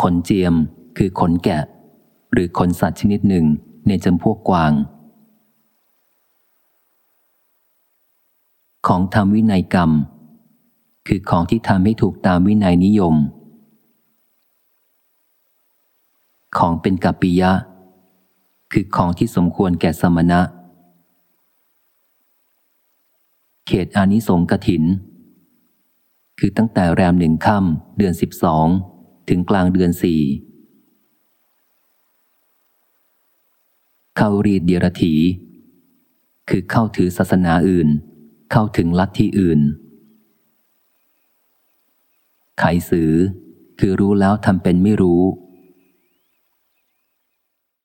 ขนเจียมคือขนแกะ หรือขนสัตว์ชนิดหนึ่งในจำพวกกวาง ของทำวินัยกรรม คือของที่ทำให้ถูกตามวินัยนิยม ของเป็นกัปปิยะ คือของที่สมควรแก่สมณะ เขตอานิสงส์กถิน คือตั้งแต่แรมหนึ่งค่ำเดือนสิบสอง ถึงกลางเดือนสี่เข้ารีดเดียรถีคือเข้าถือศาสนาอื่น เข้าถึงลัทธิอื่น ไขสือคือรู้แล้วทำเป็นไม่รู้